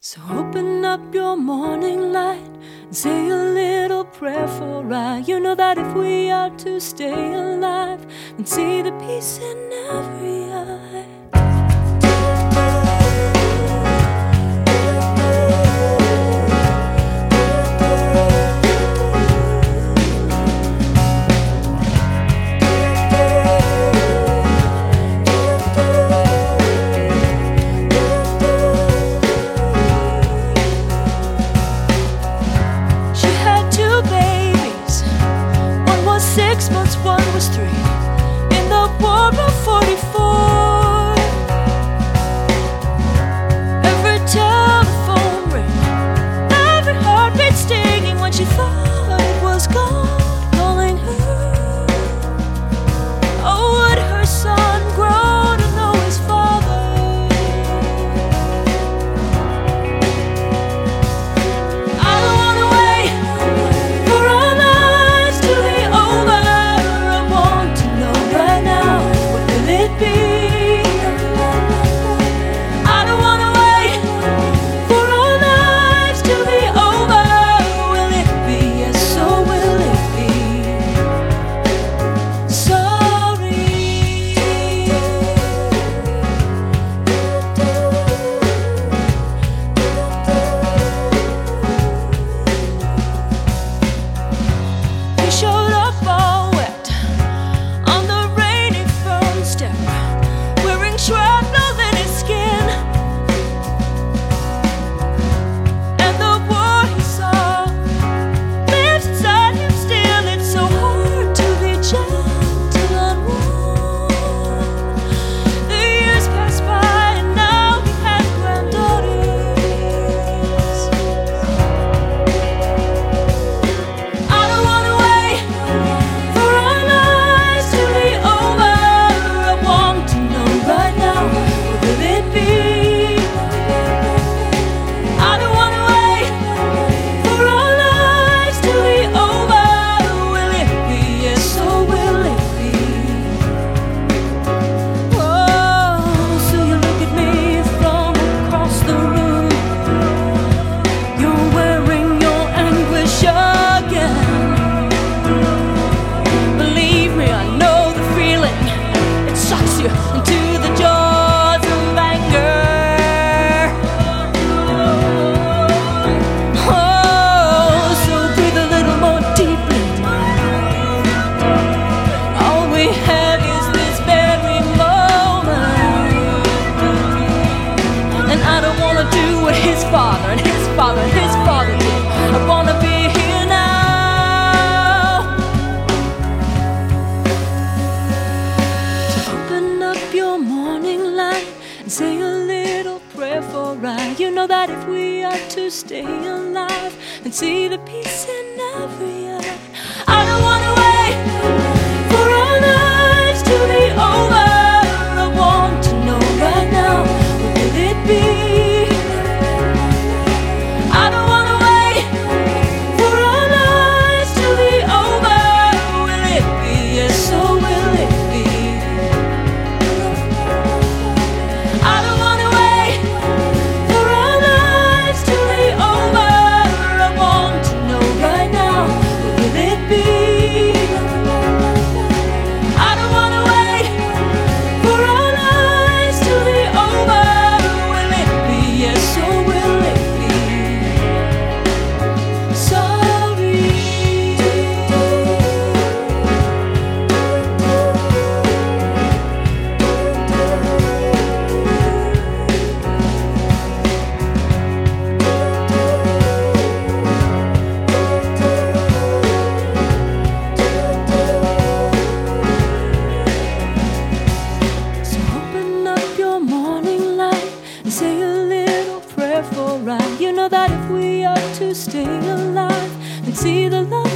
So open up your morning light and say a little prayer for I. You know that if we are to stay alive and see the peace in every and say a little prayer for I. You know that if we are to stay alive and see the peace in every that if we are to stay alive and see the light.